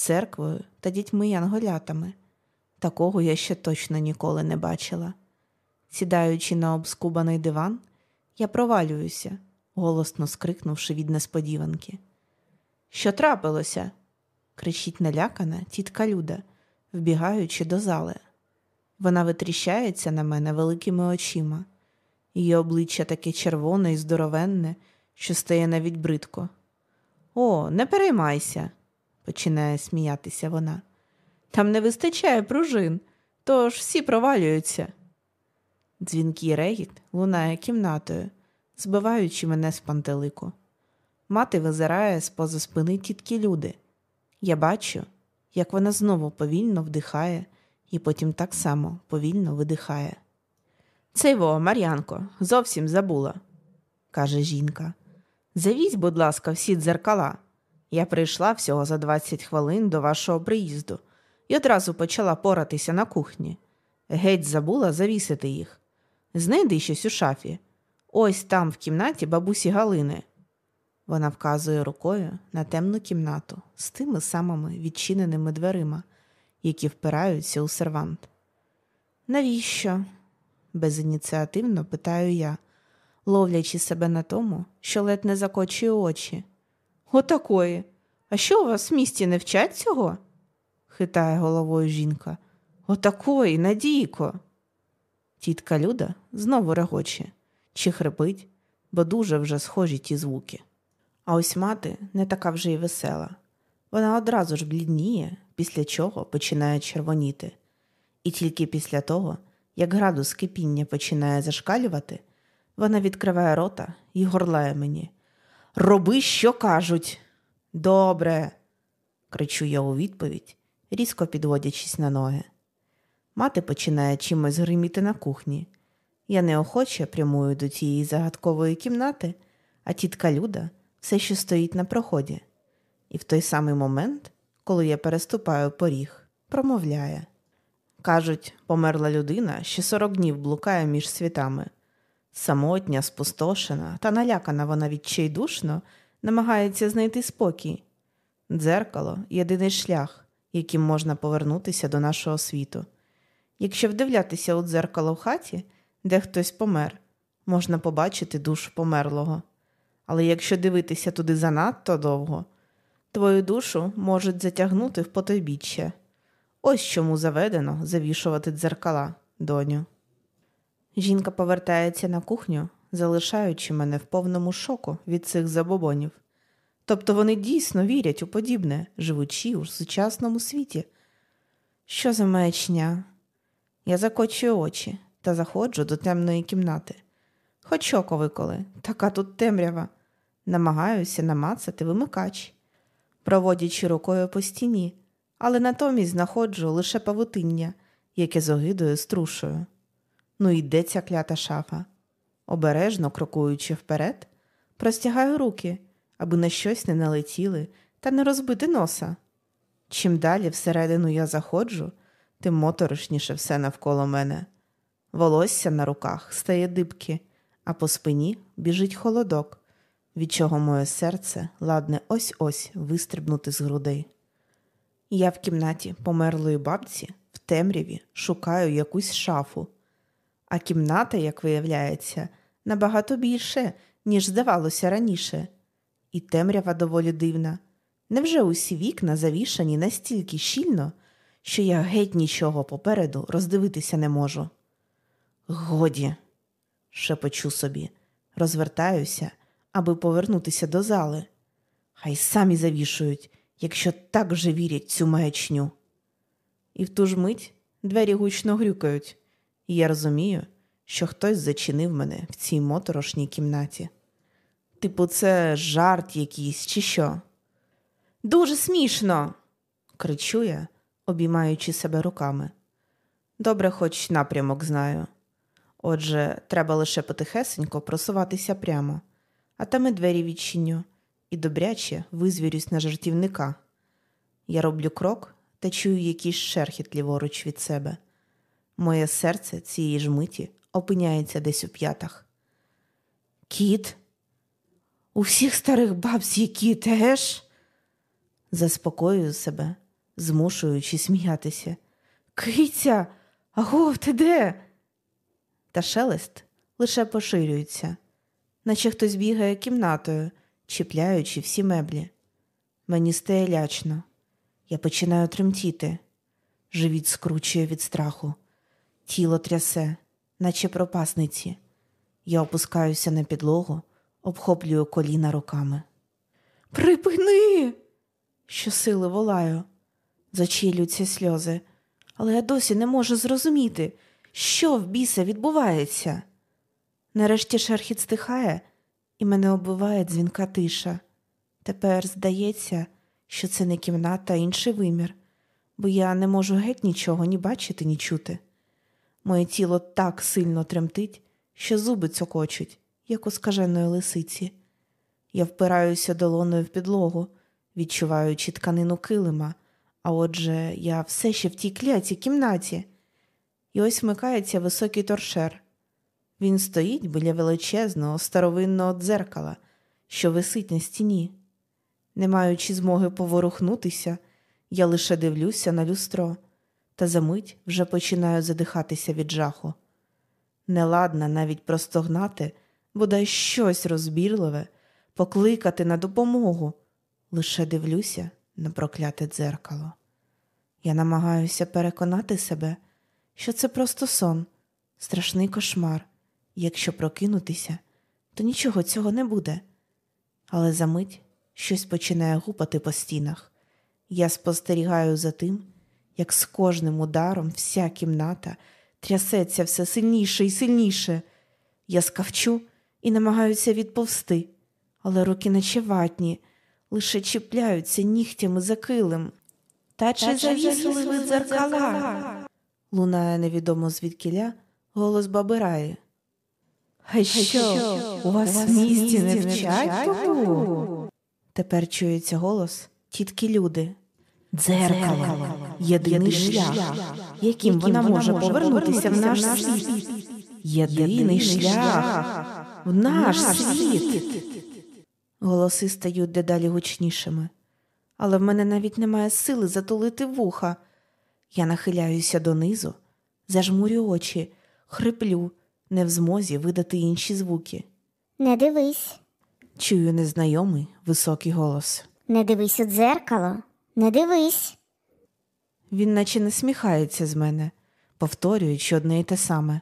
церквою та дітьми-янголятами. Такого я ще точно ніколи не бачила. Сідаючи на обскубаний диван, я провалююся, голосно скрикнувши від несподіванки. Що трапилося? кричить налякана тітка Люда, вбігаючи до зали. Вона витріщається на мене великими очима. Її обличчя таке червоне і здоровенне, що стає навіть бридко. О, не переймайся, починає сміятися вона. Там не вистачає пружин, тож всі провалюються. Дзвінкий регіт лунає кімнатою, збиваючи мене з пантелику. Мати визирає з поза спини тітки люди. Я бачу, як вона знову повільно вдихає і потім так само повільно видихає. Цей во, Мар'янко, зовсім забула, каже жінка. Завізь, будь ласка, всі дзеркала. Я прийшла всього за 20 хвилин до вашого приїзду і одразу почала поратися на кухні. Геть забула завісити їх. Знайди щось у шафі. Ось там, в кімнаті бабусі Галини. Вона вказує рукою на темну кімнату з тими самими відчиненими дверима, які впираються у сервант. Навіщо? безініціативно питаю я, ловлячи себе на тому, що ледь не закочує очі. Отакої. А що у вас в місті не вчать цього? хитає головою жінка. Отакої, Надійко. Тітка Люда знову регоче, чи хрипить, бо дуже вже схожі ті звуки. А ось мати не така вже й весела. Вона одразу ж блідніє, після чого починає червоніти. І тільки після того, як градус кипіння починає зашкалювати, вона відкриває рота і горлає мені. Роби, що кажуть. Добре, кричу я у відповідь, різко підводячись на ноги. Мати починає чимось гриміти на кухні. Я неохоче прямую до тієї загадкової кімнати, а тітка Люда все ще стоїть на проході. І в той самий момент, коли я переступаю поріг, промовляє. Кажуть, померла людина, що сорок днів блукає між світами. Самотня, спустошена та налякана вона відчайдушно намагається знайти спокій. Дзеркало єдиний шлях, яким можна повернутися до нашого світу. Якщо вдивлятися у дзеркало в хаті, де хтось помер, можна побачити душу померлого. Але якщо дивитися туди занадто довго, твою душу можуть затягнути в потойбіччя. Ось чому заведено завішувати дзеркала, доню. Жінка повертається на кухню, залишаючи мене в повному шоку від цих забобонів. Тобто вони дійсно вірять у подібне, живучи у сучасному світі. Що за маячня? Я закочую очі та заходжу до темної кімнати. Хоч виколи, така тут темрява. Намагаюся намацати вимикач, проводячи рукою по стіні, але натомість знаходжу лише павутиння, яке з огидою струшую. Ну йде ця клята шафа. Обережно крокуючи вперед, простягаю руки, аби на щось не налетіли та не розбити носа. Чим далі всередину я заходжу, тим моторошніше все навколо мене. Волосся на руках стає дибки, а по спині біжить холодок, від чого моє серце ладне ось ось вистрибнути з грудей. Я в кімнаті померлої бабці в темряві шукаю якусь шафу, а кімната, як виявляється, набагато більше, ніж здавалося раніше, і темрява доволі дивна. Невже усі вікна завішані настільки щільно, що я геть нічого попереду роздивитися не можу? Годі, шепочу собі, розвертаюся, аби повернутися до зали. Хай самі завішують, якщо так вже вірять цю маячню. І в ту ж мить двері гучно грюкають, і я розумію, що хтось зачинив мене в цій моторошній кімнаті. Типу, це жарт якийсь, чи що? Дуже смішно, кричу я, обіймаючи себе руками. Добре, хоч напрямок знаю. Отже, треба лише потихесенько просуватися прямо, а там і двері відчиню, і добряче визвірюсь на жартівника. Я роблю крок та чую якийсь шерхіт ліворуч від себе. Моє серце цієї ж миті опиняється десь у п'ятах. Кіт, у всіх старих бабсь є кіт, егеш? Заспокоюю себе, змушуючи сміятися. Киця, агов, ти де? Та шелест лише поширюється, наче хтось бігає кімнатою, чіпляючи всі меблі. Мені стає лячно. Я починаю тремтіти. Живіт скручує від страху, тіло трясе, наче пропасниці. Я опускаюся на підлогу, обхоплюю коліна руками. Припини! Щосили волаю, з очей лються сльози, але я досі не можу зрозуміти, що в біса відбувається. Нарешті шерхіт стихає, і мене оббиває дзвінка тиша. Тепер здається, що це не кімната, а інший вимір, бо я не можу геть нічого ні бачити, ні чути. Моє тіло так сильно тремтить, що зуби цокочуть, як у скаженої лисиці. Я впираюся долоною в підлогу, відчуваючи тканину килима, а отже, я все ще в тій клятій кімнаті. І ось вмикається високий торшер. Він стоїть біля величезного старовинного дзеркала, що висить на стіні. Не маючи змоги поворухнутися, я лише дивлюся на люстро, та за мить вже починаю задихатися від жаху. Неладна навіть простогнати, бодай щось розбірливе, покликати на допомогу. Лише дивлюся на прокляте дзеркало. Я намагаюся переконати себе, що це просто сон, страшний кошмар. Якщо прокинутися, то нічого цього не буде. Але за мить щось починає гупати по стінах. Я спостерігаю за тим, як з кожним ударом вся кімната трясеться все сильніше і сильніше. Я скавчу і намагаюся відповсти, але руки наче ватні, лише чіпляються нігтями за килим. Та чи завісили ви дзеркала? лунає невідомо звідкіля голос баби Раї. А що, у вас в місті не вчать? Тепер чується голос тітки люди. Дзеркало єдиний шлях, яким вона може повернутися в наш світ. Єдиний шлях в наш світ. Голоси стають дедалі гучнішими, але в мене навіть немає сили затулити вуха. Я нахиляюся донизу, зажмурю очі, хриплю, не в змозі видати інші звуки. Не дивись, Чую незнайомий високий голос. не дивись у дзеркало, не дивись. Він наче насміхається з мене, повторюючи одне й те саме,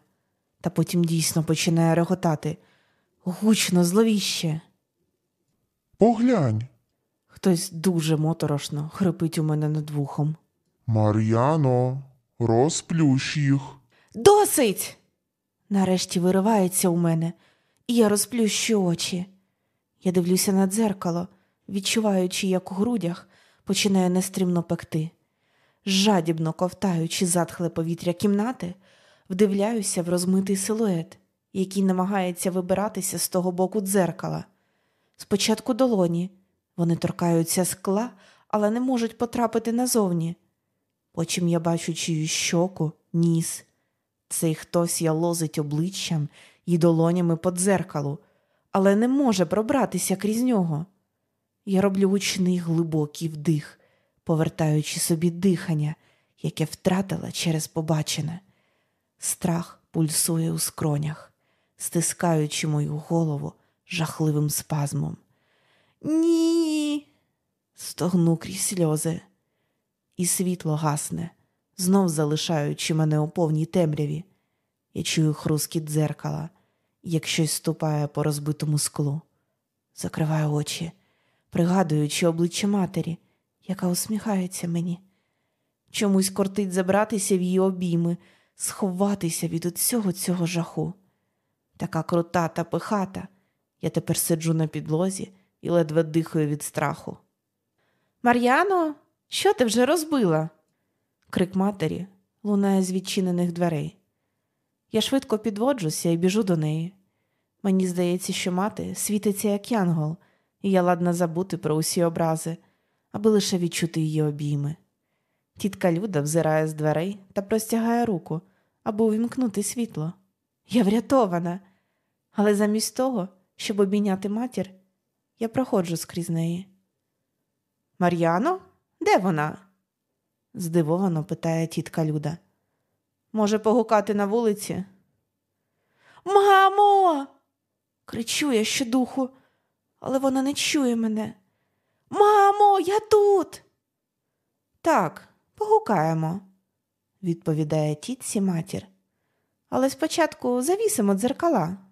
та потім дійсно починає реготати гучно, зловіще. Поглянь, Хтось дуже моторошно хрипить у мене над вухом. Мар'яно, розплющ їх. Досить! Нарешті виривається у мене, і я розплющу очі. Я дивлюся на дзеркало, відчуваючи, як у грудях починає нестримно пекти. Жадібно ковтаючи затхле повітря кімнати, вдивляюся в розмитий силует, який намагається вибиратися з того боку дзеркала. Спочатку долоні, вони торкаються скла, але не можуть потрапити назовні. Потім я бачу чиюсь щоку, ніс. Цей хтось я лозить обличчям і долонями по дзеркалу, але не може пробратися крізь нього. Я роблю гучний глибокий вдих, повертаючи собі дихання, яке втратила через побачене. Страх пульсує у скронях, стискаючи мою голову жахливим спазмом. Ні. стогну крізь сльози, і світло гасне, знов залишаючи мене у повній темряві. Я чую хрускіт дзеркала, як щось ступає по розбитому склу. Закриваю очі, пригадуючи обличчя матері, яка усміхається мені. Чомусь кортить забратися в її обійми, сховатися від усього цього жаху. Така крута та пихата. Я тепер сиджу на підлозі і ледве дихаю від страху. Мар'яно, що ти вже розбила? Крик матері лунає з відчинених дверей. Я швидко підводжуся і біжу до неї. Мені здається, що мати світиться як янгол, і я ладна забути про усі образи, аби лише відчути її обійми. Тітка Люда взирає з дверей та простягає руку, аби увімкнути світло. Я врятована, але замість того, щоб обійняти матір, я проходжу скрізь неї. Мар'яно, де вона? здивовано питає тітка Люда. Може, погукати на вулиці? Мамо. кричу я щодуху, але вона не чує мене. Мамо, я тут. Так, погукаємо, відповідає тітці матір. Але спочатку завісимо дзеркала.